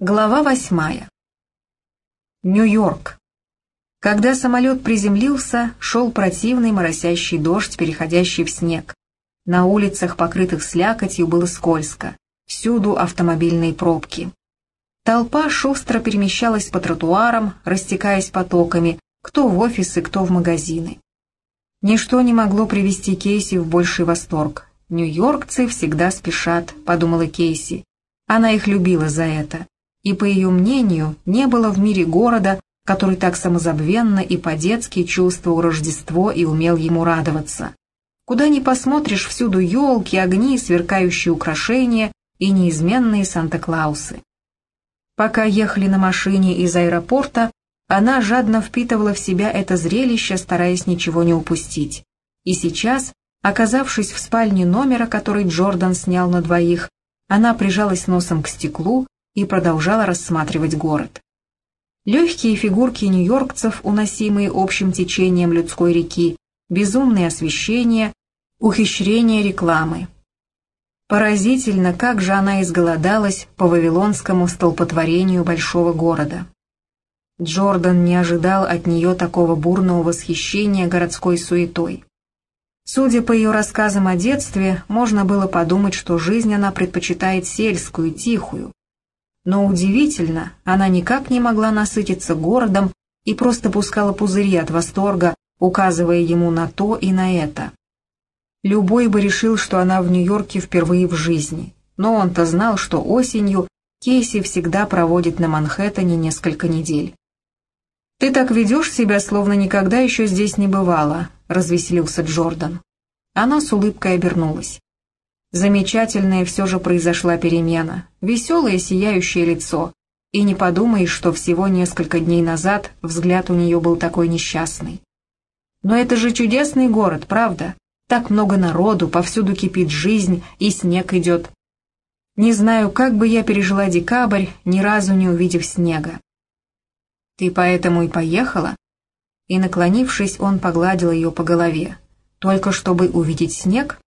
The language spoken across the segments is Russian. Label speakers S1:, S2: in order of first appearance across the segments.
S1: Глава восьмая. Нью-Йорк. Когда самолет приземлился, шел противный моросящий дождь, переходящий в снег. На улицах, покрытых слякотью, было скользко. Всюду автомобильные пробки. Толпа шустро перемещалась по тротуарам, растекаясь потоками, кто в офисы, кто в магазины. Ничто не могло привести Кейси в больший восторг. «Нью-Йоркцы всегда спешат», — подумала Кейси. Она их любила за это и, по ее мнению, не было в мире города, который так самозабвенно и по-детски чувствовал Рождество и умел ему радоваться. Куда ни посмотришь, всюду елки, огни, сверкающие украшения и неизменные Санта-Клаусы. Пока ехали на машине из аэропорта, она жадно впитывала в себя это зрелище, стараясь ничего не упустить. И сейчас, оказавшись в спальне номера, который Джордан снял на двоих, она прижалась носом к стеклу и продолжала рассматривать город. Легкие фигурки нью-йоркцев, уносимые общим течением людской реки, безумное освещение, ухищрение рекламы. Поразительно, как же она изголодалась по вавилонскому столпотворению большого города. Джордан не ожидал от нее такого бурного восхищения городской суетой. Судя по ее рассказам о детстве, можно было подумать, что жизнь она предпочитает сельскую, тихую, но удивительно, она никак не могла насытиться городом и просто пускала пузыри от восторга, указывая ему на то и на это. Любой бы решил, что она в Нью-Йорке впервые в жизни, но он-то знал, что осенью Кейси всегда проводит на Манхэттене несколько недель. «Ты так ведешь себя, словно никогда еще здесь не бывало», — развеселился Джордан. Она с улыбкой обернулась. Замечательная все же произошла перемена, веселое сияющее лицо, и не подумаешь, что всего несколько дней назад взгляд у нее был такой несчастный. Но это же чудесный город, правда? Так много народу, повсюду кипит жизнь, и снег идет. Не знаю, как бы я пережила декабрь, ни разу не увидев снега. Ты поэтому и поехала? И, наклонившись, он погладил ее по голове. Только чтобы увидеть снег?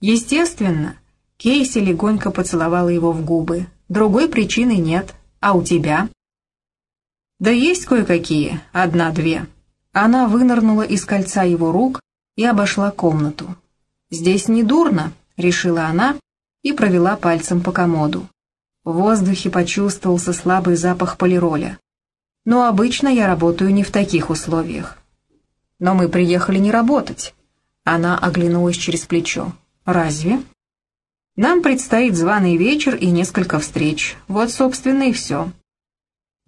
S1: Естественно, Кейси легонько поцеловала его в губы. Другой причины нет. А у тебя? Да есть кое-какие, одна-две. Она вынырнула из кольца его рук и обошла комнату. «Здесь не дурно», — решила она и провела пальцем по комоду. В воздухе почувствовался слабый запах полироля. Но обычно я работаю не в таких условиях. Но мы приехали не работать. Она оглянулась через плечо. «Разве?» «Нам предстоит званый вечер и несколько встреч. Вот, собственно, и все».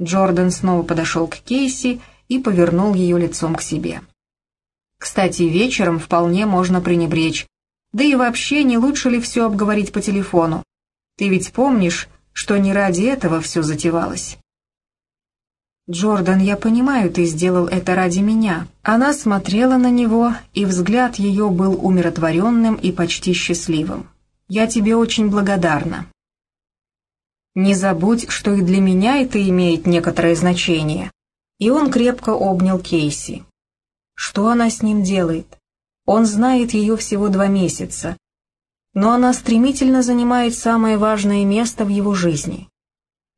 S1: Джордан снова подошел к Кейси и повернул ее лицом к себе. «Кстати, вечером вполне можно пренебречь. Да и вообще, не лучше ли все обговорить по телефону? Ты ведь помнишь, что не ради этого все затевалось?» «Джордан, я понимаю, ты сделал это ради меня». Она смотрела на него, и взгляд ее был умиротворенным и почти счастливым. «Я тебе очень благодарна». «Не забудь, что и для меня это имеет некоторое значение». И он крепко обнял Кейси. Что она с ним делает? Он знает ее всего два месяца, но она стремительно занимает самое важное место в его жизни.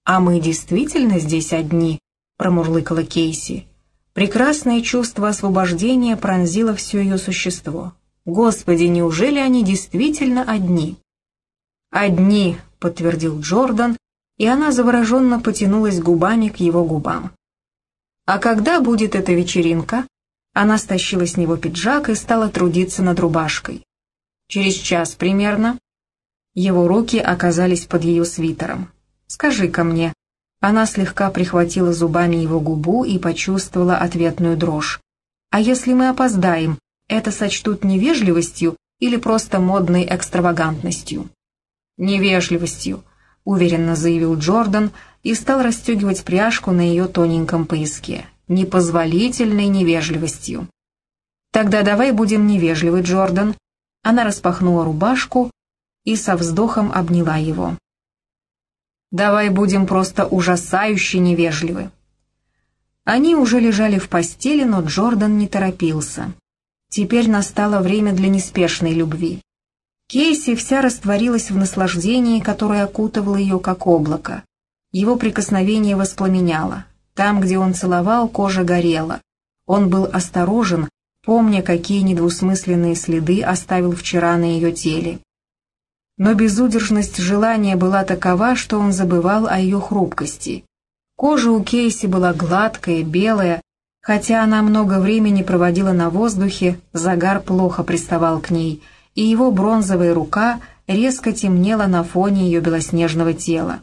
S1: А мы действительно здесь одни, промурлыкала Кейси. Прекрасное чувство освобождения пронзило все ее существо. Господи, неужели они действительно одни? «Одни», — подтвердил Джордан, и она завороженно потянулась губами к его губам. «А когда будет эта вечеринка?» Она стащила с него пиджак и стала трудиться над рубашкой. «Через час примерно». Его руки оказались под ее свитером. «Скажи-ка мне, она слегка прихватила зубами его губу и почувствовала ответную дрожь. «А если мы опоздаем, это сочтут невежливостью или просто модной экстравагантностью?» «Невежливостью», — уверенно заявил Джордан и стал расстегивать пряжку на ее тоненьком пояске. «Непозволительной невежливостью». «Тогда давай будем невежливы, Джордан». Она распахнула рубашку и со вздохом обняла его. Давай будем просто ужасающе невежливы». Они уже лежали в постели, но Джордан не торопился. Теперь настало время для неспешной любви. Кейси вся растворилась в наслаждении, которое окутывало ее как облако. Его прикосновение воспламеняло. Там, где он целовал, кожа горела. Он был осторожен, помня, какие недвусмысленные следы оставил вчера на ее теле. Но безудержность желания была такова, что он забывал о ее хрупкости. Кожа у Кейси была гладкая, белая, хотя она много времени проводила на воздухе, загар плохо приставал к ней, и его бронзовая рука резко темнела на фоне ее белоснежного тела.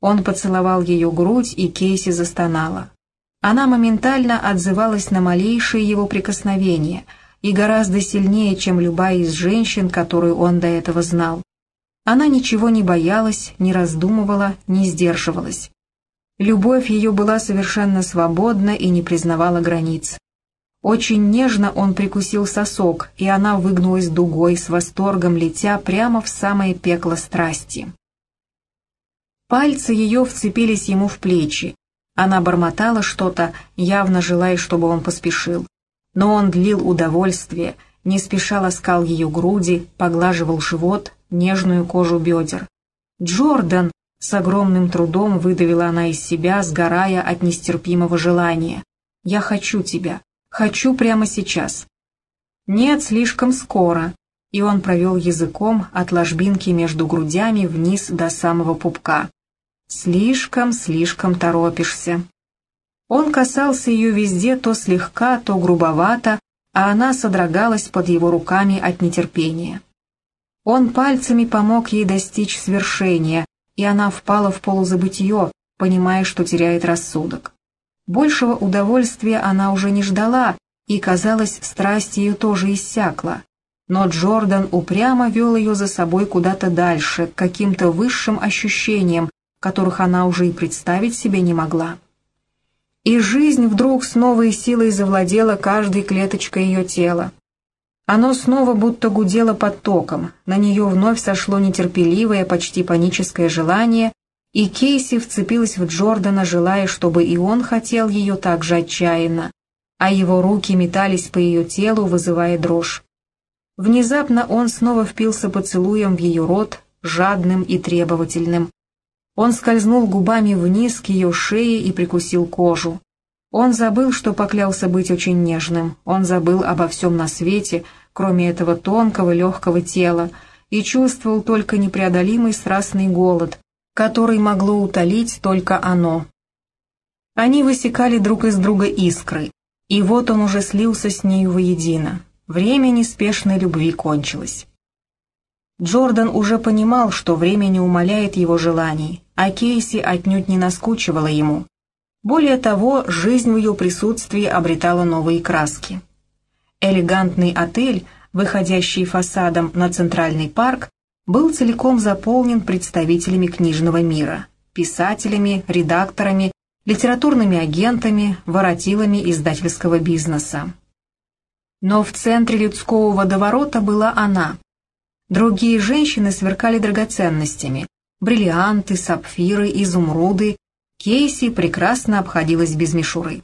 S1: Он поцеловал ее грудь, и Кейси застонала. Она моментально отзывалась на малейшие его прикосновения и гораздо сильнее, чем любая из женщин, которую он до этого знал. Она ничего не боялась, не раздумывала, не сдерживалась. Любовь ее была совершенно свободна и не признавала границ. Очень нежно он прикусил сосок, и она выгнулась дугой, с восторгом летя прямо в самое пекло страсти. Пальцы ее вцепились ему в плечи, она бормотала что-то, явно желая, чтобы он поспешил. Но он длил удовольствие, не спеша ласкал ее груди, поглаживал живот, нежную кожу бедер. «Джордан!» — с огромным трудом выдавила она из себя, сгорая от нестерпимого желания. «Я хочу тебя. Хочу прямо сейчас». «Нет, слишком скоро», и он провел языком от ложбинки между грудями вниз до самого пупка. Слишком, слишком торопишься. Он касался ее везде то слегка, то грубовато, а она содрогалась под его руками от нетерпения. Он пальцами помог ей достичь свершения, и она впала в полузабытье, понимая, что теряет рассудок. Большего удовольствия она уже не ждала, и, казалось, страсть ее тоже иссякла. Но Джордан упрямо вел ее за собой куда-то дальше, к каким-то высшим ощущениям, которых она уже и представить себе не могла. И жизнь вдруг с новой силой завладела каждой клеточкой ее тела. Оно снова будто гудело под током, на нее вновь сошло нетерпеливое, почти паническое желание, и Кейси вцепилась в Джордана, желая, чтобы и он хотел ее так же отчаянно, а его руки метались по ее телу, вызывая дрожь. Внезапно он снова впился поцелуем в ее рот, жадным и требовательным, он скользнул губами вниз к ее шее и прикусил кожу. Он забыл, что поклялся быть очень нежным. Он забыл обо всем на свете, кроме этого тонкого легкого тела, и чувствовал только непреодолимый страстный голод, который могло утолить только оно. Они высекали друг из друга искры, и вот он уже слился с нею воедино. Время неспешной любви кончилось. Джордан уже понимал, что время не умаляет его желаний, а Кейси отнюдь не наскучивала ему. Более того, жизнь в ее присутствии обретала новые краски. Элегантный отель, выходящий фасадом на Центральный парк, был целиком заполнен представителями книжного мира, писателями, редакторами, литературными агентами, воротилами издательского бизнеса. Но в центре людского водоворота была она, Другие женщины сверкали драгоценностями. Бриллианты, сапфиры, изумруды. Кейси прекрасно обходилась без мишуры.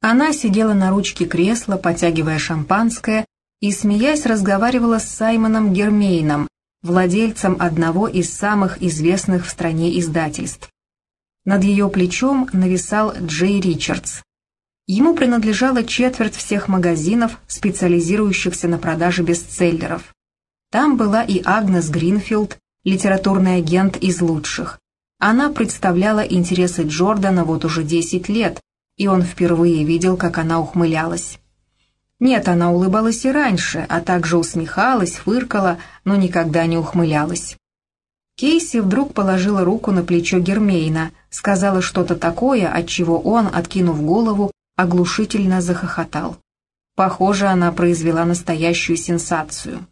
S1: Она сидела на ручке кресла, потягивая шампанское, и, смеясь, разговаривала с Саймоном Гермейном, владельцем одного из самых известных в стране издательств. Над ее плечом нависал Джей Ричардс. Ему принадлежала четверть всех магазинов, специализирующихся на продаже бестселлеров. Там была и Агнес Гринфилд, литературный агент из лучших. Она представляла интересы Джордана вот уже 10 лет, и он впервые видел, как она ухмылялась. Нет, она улыбалась и раньше, а также усмехалась, фыркала, но никогда не ухмылялась. Кейси вдруг положила руку на плечо Гермейна, сказала что-то такое, от чего он, откинув голову, оглушительно захохотал. Похоже, она произвела настоящую сенсацию.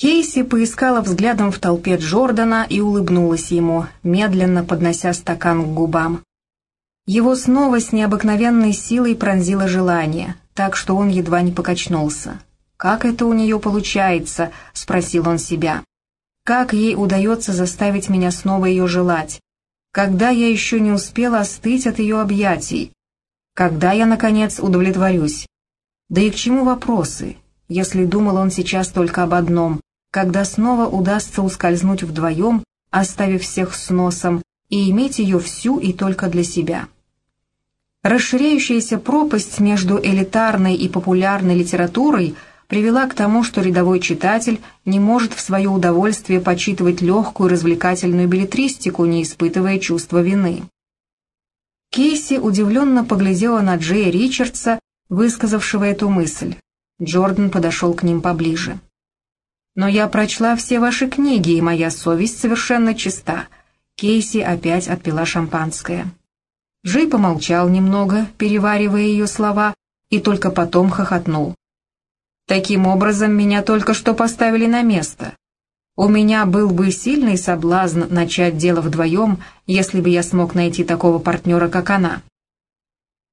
S1: Кейси поискала взглядом в толпе Джордана и улыбнулась ему, медленно поднося стакан к губам. Его снова с необыкновенной силой пронзило желание, так что он едва не покачнулся. «Как это у нее получается?» — спросил он себя. «Как ей удается заставить меня снова ее желать? Когда я еще не успела остыть от ее объятий? Когда я, наконец, удовлетворюсь? Да и к чему вопросы, если думал он сейчас только об одном когда снова удастся ускользнуть вдвоем, оставив всех с носом, и иметь ее всю и только для себя. Расширяющаяся пропасть между элитарной и популярной литературой привела к тому, что рядовой читатель не может в свое удовольствие почитывать легкую развлекательную билетристику, не испытывая чувства вины. Кейси удивленно поглядела на Джея Ричардса, высказавшего эту мысль. Джордан подошел к ним поближе. «Но я прочла все ваши книги, и моя совесть совершенно чиста». Кейси опять отпила шампанское. Джей помолчал немного, переваривая ее слова, и только потом хохотнул. «Таким образом, меня только что поставили на место. У меня был бы сильный соблазн начать дело вдвоем, если бы я смог найти такого партнера, как она.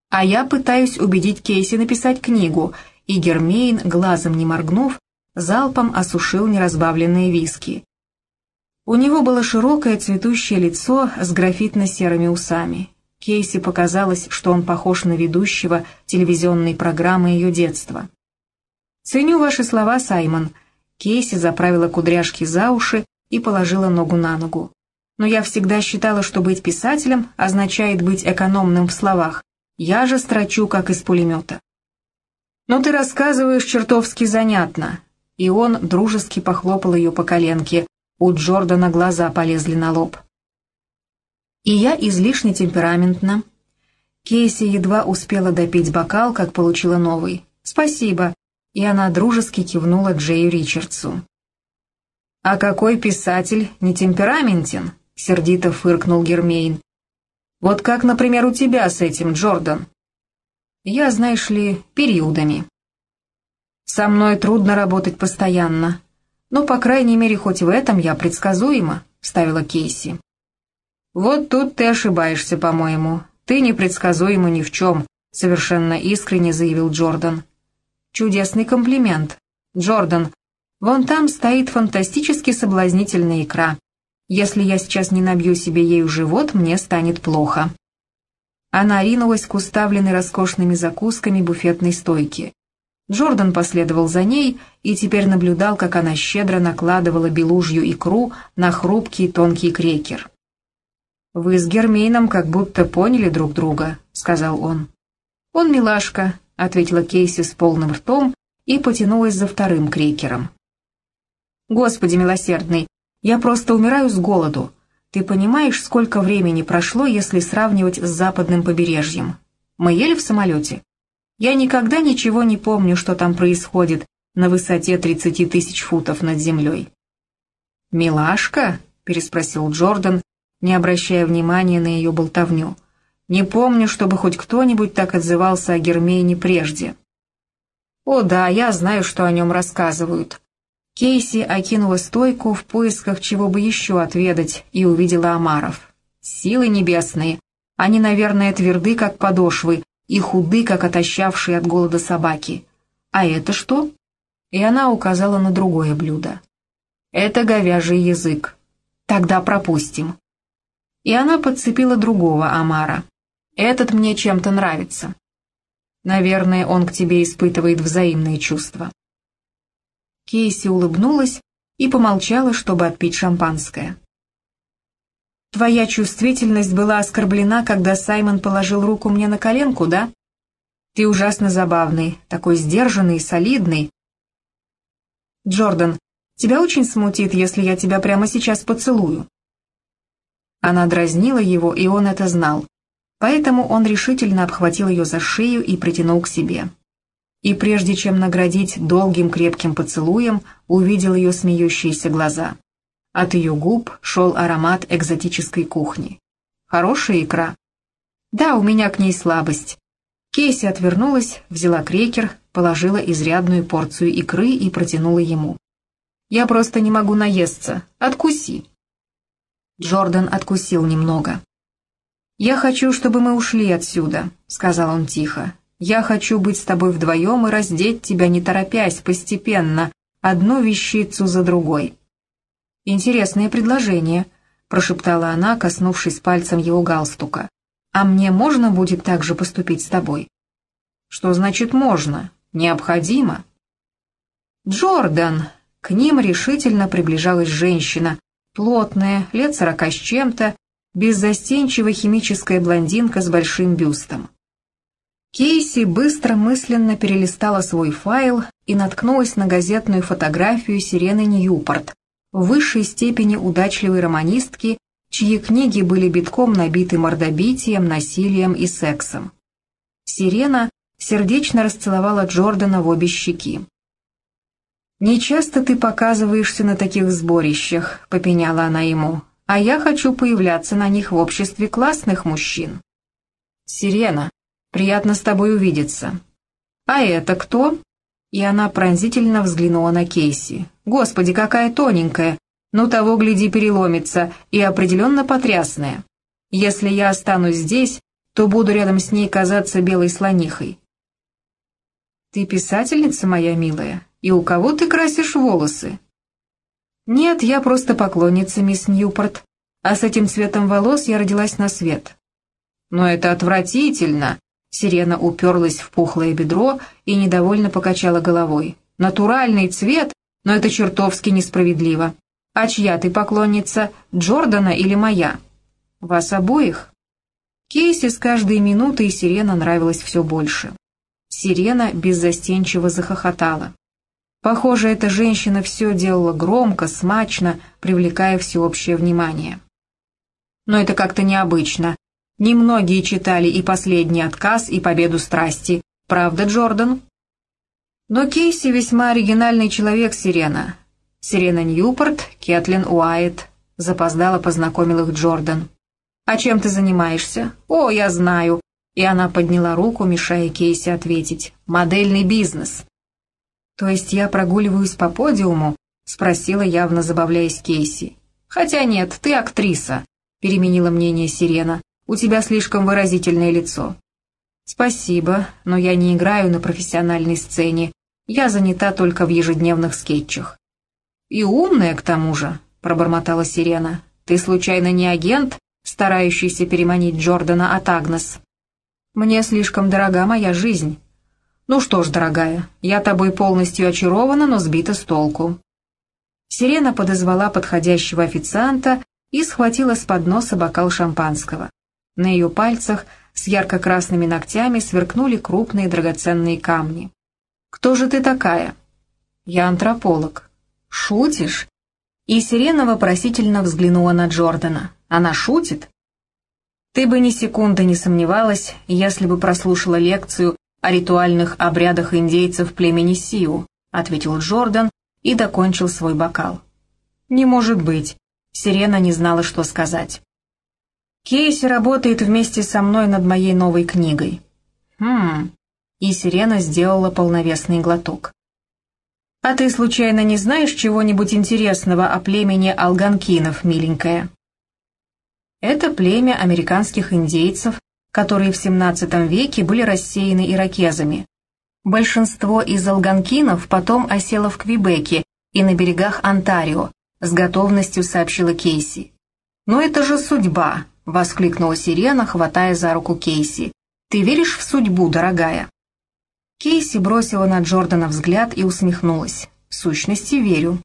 S1: А я пытаюсь убедить Кейси написать книгу, и Гермейн, глазом не моргнув, залпом осушил неразбавленные виски. У него было широкое цветущее лицо с графитно-серыми усами. Кейси показалось, что он похож на ведущего телевизионной программы ее детства. «Ценю ваши слова, Саймон», Кейси заправила кудряшки за уши и положила ногу на ногу. Но я всегда считала, что быть писателем означает быть экономным в словах. Я же строчу, как из пулемета. «Но ты рассказываешь чертовски занятно». И он дружески похлопал ее по коленке. У Джордана глаза полезли на лоб. И я излишне темпераментна. Кейси едва успела допить бокал, как получила новый. «Спасибо», и она дружески кивнула Джею Ричардсу. «А какой писатель не темпераментен?» — сердито фыркнул Гермейн. «Вот как, например, у тебя с этим, Джордан?» «Я, знаешь ли, периодами». «Со мной трудно работать постоянно, но, по крайней мере, хоть в этом я предсказуема», — ставила Кейси. «Вот тут ты ошибаешься, по-моему. Ты непредсказуема ни в чем», — совершенно искренне заявил Джордан. Чудесный комплимент. Джордан, вон там стоит фантастически соблазнительная икра. Если я сейчас не набью себе ею живот, мне станет плохо. Она ринулась к уставленной роскошными закусками буфетной стойки. Джордан последовал за ней и теперь наблюдал, как она щедро накладывала белужью икру на хрупкий тонкий крекер. «Вы с Гермейном как будто поняли друг друга», — сказал он. «Он милашка, — ответила Кейси с полным ртом и потянулась за вторым крекером. «Господи милосердный, я просто умираю с голоду. Ты понимаешь, сколько времени прошло, если сравнивать с западным побережьем? Мы ели в самолете? Я никогда ничего не помню, что там происходит на высоте 30 тысяч футов над землей». «Милашка?» — переспросил Джордан, не обращая внимания на ее болтовню. Не помню, чтобы хоть кто-нибудь так отзывался о Гермейне прежде. О да, я знаю, что о нем рассказывают. Кейси окинула стойку в поисках чего бы еще отведать и увидела омаров. Силы небесные. Они, наверное, тверды, как подошвы, и худы, как отощавшие от голода собаки. А это что? И она указала на другое блюдо. Это говяжий язык. Тогда пропустим. И она подцепила другого омара. Этот мне чем-то нравится. Наверное, он к тебе испытывает взаимные чувства». Кейси улыбнулась и помолчала, чтобы отпить шампанское. «Твоя чувствительность была оскорблена, когда Саймон положил руку мне на коленку, да? Ты ужасно забавный, такой сдержанный, солидный. Джордан, тебя очень смутит, если я тебя прямо сейчас поцелую». Она дразнила его, и он это знал. Поэтому он решительно обхватил ее за шею и притянул к себе. И прежде чем наградить долгим крепким поцелуем, увидел ее смеющиеся глаза. От ее губ шел аромат экзотической кухни. «Хорошая икра?» «Да, у меня к ней слабость». Кейси отвернулась, взяла крекер, положила изрядную порцию икры и протянула ему. «Я просто не могу наесться. Откуси». Джордан откусил немного. «Я хочу, чтобы мы ушли отсюда», — сказал он тихо. «Я хочу быть с тобой вдвоем и раздеть тебя, не торопясь, постепенно, одну вещицу за другой». «Интересное предложение», — прошептала она, коснувшись пальцем его галстука. «А мне можно будет так же поступить с тобой?» «Что значит «можно»? Необходимо». «Джордан!» К ним решительно приближалась женщина, плотная, лет сорока с чем-то, беззастенчивая химическая блондинка с большим бюстом. Кейси быстро мысленно перелистала свой файл и наткнулась на газетную фотографию Сирены Ньюпорт, в высшей степени удачливой романистки, чьи книги были битком набиты мордобитием, насилием и сексом. Сирена сердечно расцеловала Джордана в обе щеки. «Не часто ты показываешься на таких сборищах», — попеняла она ему, «а я хочу появляться на них в обществе классных мужчин». «Сирена, приятно с тобой увидеться». «А это кто?» И она пронзительно взглянула на Кейси. «Господи, какая тоненькая! Ну, того, гляди, переломится, и определенно потрясная. Если я останусь здесь, то буду рядом с ней казаться белой слонихой». «Ты писательница, моя милая?» И у кого ты красишь волосы?» «Нет, я просто поклонница, мисс Ньюпорт, а с этим цветом волос я родилась на свет». «Но это отвратительно!» Сирена уперлась в пухлое бедро и недовольно покачала головой. «Натуральный цвет, но это чертовски несправедливо. А чья ты поклонница, Джордана или моя?» «Вас обоих?» Кейси с каждой минутой Сирена нравилась все больше. Сирена беззастенчиво захохотала. Похоже, эта женщина все делала громко, смачно, привлекая всеобщее внимание. Но это как-то необычно. Немногие читали и «Последний отказ», и «Победу страсти». Правда, Джордан? Но Кейси весьма оригинальный человек, Сирена. Сирена Ньюпорт, Кэтлин Уайт. Запоздало познакомил их Джордан. «А чем ты занимаешься?» «О, я знаю». И она подняла руку, мешая Кейси ответить. «Модельный бизнес». «То есть я прогуливаюсь по подиуму?» — спросила, явно забавляясь Кейси. «Хотя нет, ты актриса», — переменила мнение Сирена. «У тебя слишком выразительное лицо». «Спасибо, но я не играю на профессиональной сцене. Я занята только в ежедневных скетчах». «И умная, к тому же», — пробормотала Сирена. «Ты случайно не агент, старающийся переманить Джордана от Агнес?» «Мне слишком дорога моя жизнь», «Ну что ж, дорогая, я тобой полностью очарована, но сбита с толку». Сирена подозвала подходящего официанта и схватила с подноса бокал шампанского. На ее пальцах с ярко-красными ногтями сверкнули крупные драгоценные камни. «Кто же ты такая?» «Я антрополог». «Шутишь?» И Сирена вопросительно взглянула на Джордана. «Она шутит?» «Ты бы ни секунды не сомневалась, если бы прослушала лекцию о ритуальных обрядах индейцев племени Сиу», — ответил Джордан и докончил свой бокал. «Не может быть», — Сирена не знала, что сказать. «Кейси работает вместе со мной над моей новой книгой». «Хм...» И Сирена сделала полновесный глоток. «А ты случайно не знаешь чего-нибудь интересного о племени алганкинов, миленькая?» Это племя американских индейцев, которые в XVII веке были рассеяны иракезами. Большинство из алганкинов потом осело в Квебеке и на берегах Онтарио, с готовностью сообщила Кейси. «Но это же судьба!» — воскликнула Сирена, хватая за руку Кейси. «Ты веришь в судьбу, дорогая?» Кейси бросила на Джордана взгляд и усмехнулась. «В сущности, верю.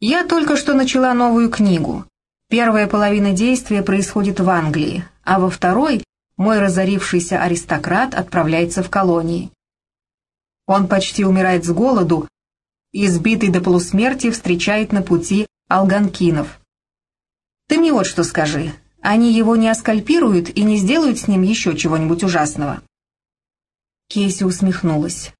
S1: Я только что начала новую книгу. Первая половина действия происходит в Англии, а во второй мой разорившийся аристократ отправляется в колонии. Он почти умирает с голоду, избитый до полусмерти встречает на пути алганкинов. Ты мне вот что скажи, они его не оскальпируют и не сделают с ним еще чего-нибудь ужасного?» Кейси усмехнулась.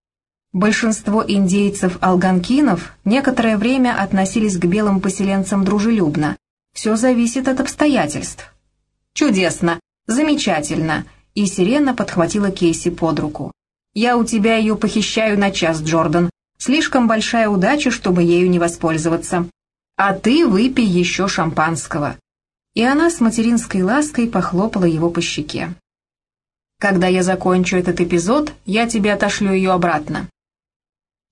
S1: Большинство индейцев-алганкинов некоторое время относились к белым поселенцам дружелюбно. Все зависит от обстоятельств. «Чудесно! «Замечательно!» И Сирена подхватила Кейси под руку. «Я у тебя ее похищаю на час, Джордан. Слишком большая удача, чтобы ею не воспользоваться. А ты выпей еще шампанского». И она с материнской лаской похлопала его по щеке. «Когда я закончу этот эпизод, я тебе отошлю ее обратно».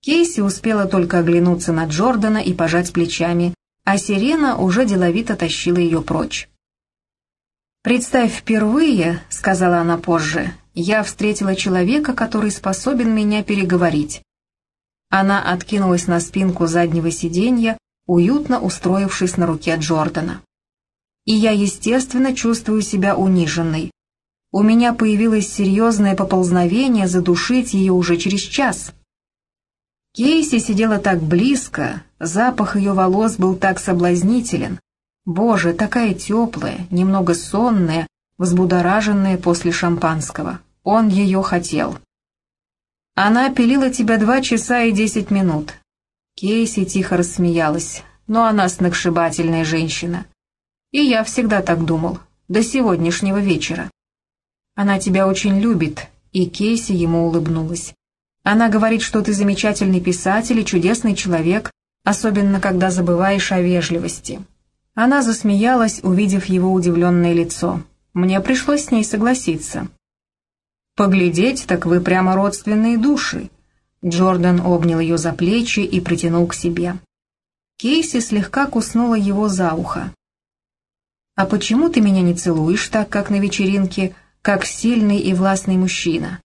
S1: Кейси успела только оглянуться на Джордана и пожать плечами, а Сирена уже деловито тащила ее прочь. «Представь, впервые, — сказала она позже, — я встретила человека, который способен меня переговорить». Она откинулась на спинку заднего сиденья, уютно устроившись на руке Джордана. И я, естественно, чувствую себя униженной. У меня появилось серьезное поползновение задушить ее уже через час. Кейси сидела так близко, запах ее волос был так соблазнителен. Боже, такая теплая, немного сонная, взбудораженная после шампанского. Он ее хотел. Она пилила тебя два часа и десять минут. Кейси тихо рассмеялась, но она сногсшибательная женщина. И я всегда так думал, до сегодняшнего вечера. Она тебя очень любит, и Кейси ему улыбнулась. Она говорит, что ты замечательный писатель и чудесный человек, особенно когда забываешь о вежливости. Она засмеялась, увидев его удивленное лицо. Мне пришлось с ней согласиться. «Поглядеть, так вы прямо родственные души». Джордан обнял ее за плечи и притянул к себе. Кейси слегка куснула его за ухо. «А почему ты меня не целуешь так, как на вечеринке, как сильный и властный мужчина?»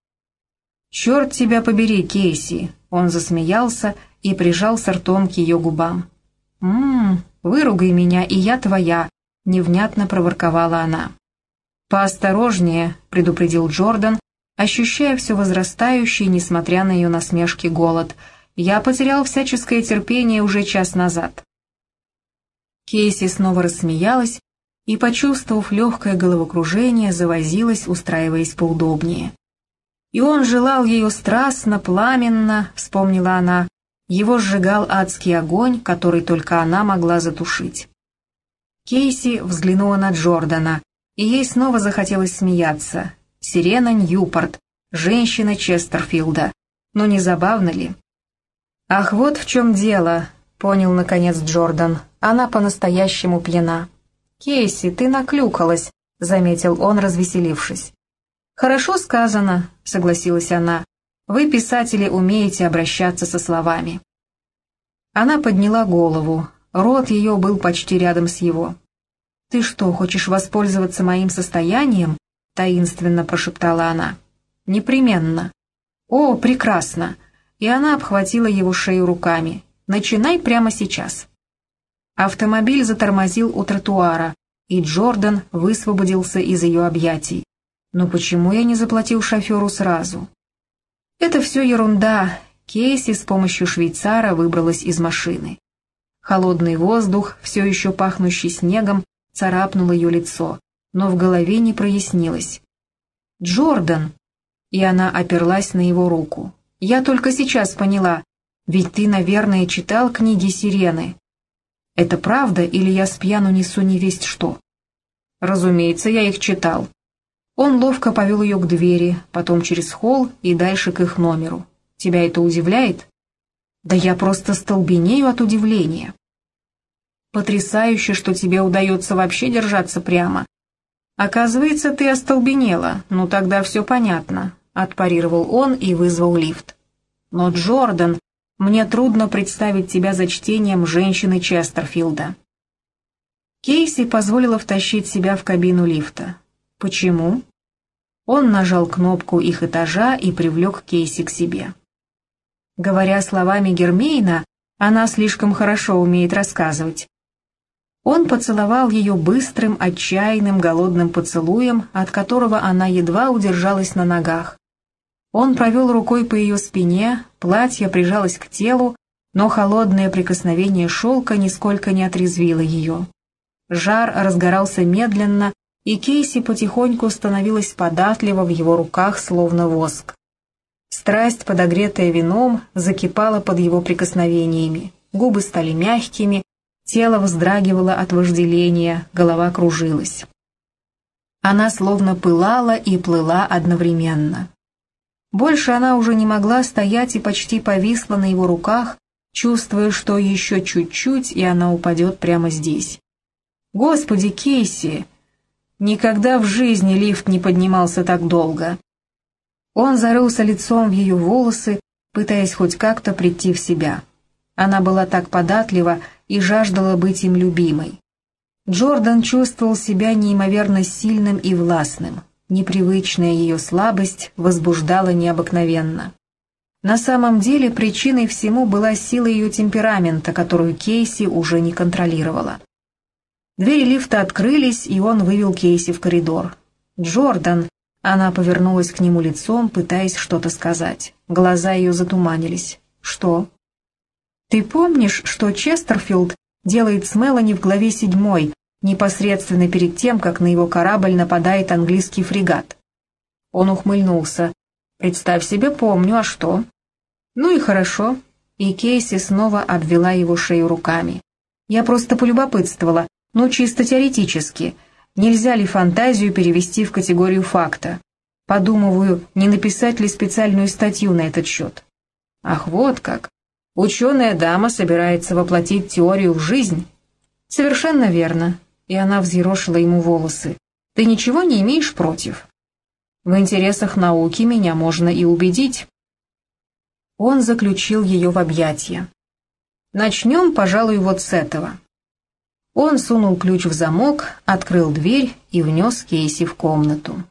S1: «Черт тебя побери, Кейси!» Он засмеялся и прижался ртом к ее губам. «Ммм, выругай меня, и я твоя», — невнятно проворковала она. «Поосторожнее», — предупредил Джордан, ощущая все возрастающий, несмотря на ее насмешки, голод. «Я потерял всяческое терпение уже час назад». Кейси снова рассмеялась и, почувствовав легкое головокружение, завозилась, устраиваясь поудобнее. И он желал ее страстно, пламенно, вспомнила она, его сжигал адский огонь, который только она могла затушить. Кейси взглянула на Джордана, и ей снова захотелось смеяться. Сирена Ньюпорт, женщина Честерфилда. Но не забавно ли? «Ах, вот в чем дело», — понял наконец Джордан. «Она по-настоящему пьяна». «Кейси, ты наклюкалась», — заметил он, развеселившись. «Хорошо сказано», — согласилась она. «Вы, писатели, умеете обращаться со словами». Она подняла голову. Рот ее был почти рядом с его. «Ты что, хочешь воспользоваться моим состоянием?» — таинственно прошептала она. «Непременно». «О, прекрасно!» И она обхватила его шею руками. «Начинай прямо сейчас». Автомобиль затормозил у тротуара, и Джордан высвободился из ее объятий. Но почему я не заплатил шоферу сразу? Это все ерунда. Кейси с помощью швейцара выбралась из машины. Холодный воздух, все еще пахнущий снегом, царапнул ее лицо, но в голове не прояснилось. «Джордан!» И она оперлась на его руку. «Я только сейчас поняла, ведь ты, наверное, читал книги «Сирены». Это правда или я с пьяну несу не весть что?» «Разумеется, я их читал. Он ловко повел ее к двери, потом через холл и дальше к их номеру. «Тебя это удивляет?» «Да я просто столбенею от удивления». «Потрясающе, что тебе удается вообще держаться прямо». «Оказывается, ты остолбенела. Ну тогда все понятно», — отпарировал он и вызвал лифт. «Но, Джордан, мне трудно представить тебя за чтением женщины Честерфилда». Кейси позволила втащить себя в кабину лифта. Почему? Он нажал кнопку их этажа и привлек Кейси к себе. Говоря словами Гермейна, она слишком хорошо умеет рассказывать. Он поцеловал ее быстрым, отчаянным, голодным поцелуем, от которого она едва удержалась на ногах. Он провел рукой по ее спине, платье прижалось к телу, но холодное прикосновение шелка нисколько не отрезвило ее. Жар разгорался медленно, и Кейси потихоньку становилась податлива в его руках, словно воск. Страсть, подогретая вином, закипала под его прикосновениями, губы стали мягкими, тело вздрагивало от вожделения, голова кружилась. Она словно пылала и плыла одновременно. Больше она уже не могла стоять и почти повисла на его руках, чувствуя, что еще чуть-чуть, и она упадет прямо здесь. «Господи, Кейси!» Никогда в жизни лифт не поднимался так долго. Он зарылся лицом в ее волосы, пытаясь хоть как-то прийти в себя. Она была так податлива и жаждала быть им любимой. Джордан чувствовал себя неимоверно сильным и властным. Непривычная ее слабость возбуждала необыкновенно. На самом деле причиной всему была сила ее темперамента, которую Кейси уже не контролировала. Двери лифта открылись, и он вывел Кейси в коридор. «Джордан!» Она повернулась к нему лицом, пытаясь что-то сказать. Глаза ее затуманились. «Что?» «Ты помнишь, что Честерфилд делает с Мелани в главе седьмой, непосредственно перед тем, как на его корабль нападает английский фрегат?» Он ухмыльнулся. «Представь себе, помню, а что?» «Ну и хорошо». И Кейси снова обвела его шею руками. «Я просто полюбопытствовала, ну чисто теоретически, нельзя ли фантазию перевести в категорию факта? Подумываю, не написать ли специальную статью на этот счет». «Ах, вот как! Ученая дама собирается воплотить теорию в жизнь?» «Совершенно верно». И она взъерошила ему волосы. «Ты ничего не имеешь против?» В интересах науки меня можно и убедить. Он заключил ее в объятия. Начнем, пожалуй, вот с этого. Он сунул ключ в замок, открыл дверь и внес Кейси в комнату.